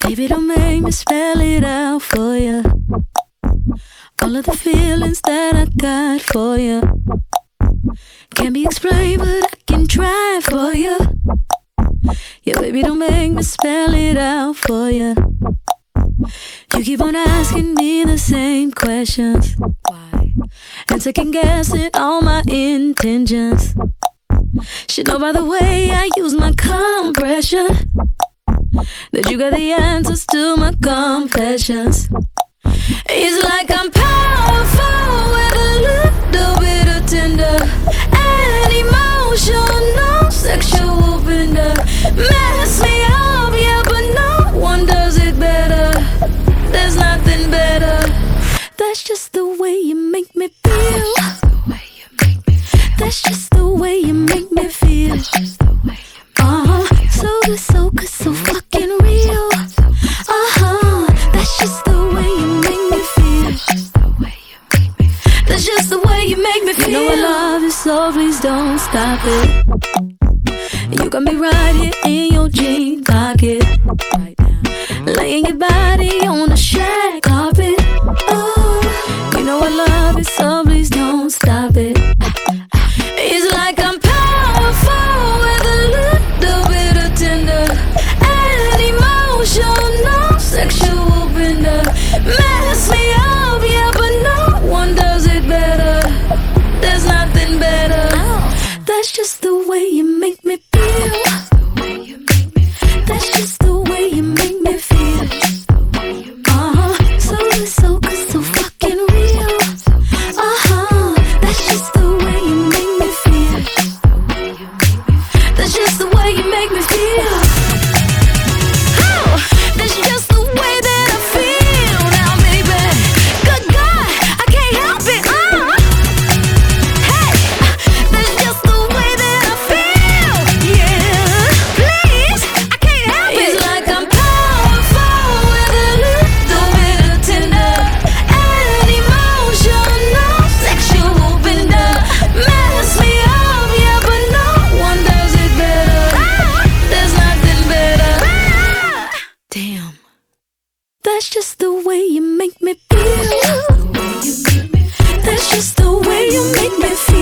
Baby, don't make me spell it out for you. All of the feelings that I got for you can't be explained, but I can try for you. Yeah, baby, don't make me spell it out for you. You keep on asking me the same questions. Why? And second guessing all my intentions. Should know by the way I use my compression that you got the answers to my confessions. It's like I'm powerful with a little bit of tender and emotional, sexual bender. Mess me up, yeah, but no one does it better. There's nothing better. That's just the way you make me feel. That's just the way you make me feel. That's just the way you make me feel. You know I love you, so please don't stop it. You got me right here in your jean pocket. Right now. Laying your body on the shag carpet. Oh, you know I love you, so please don't stop That's just the way you make me feel. That's just the way you make me feel.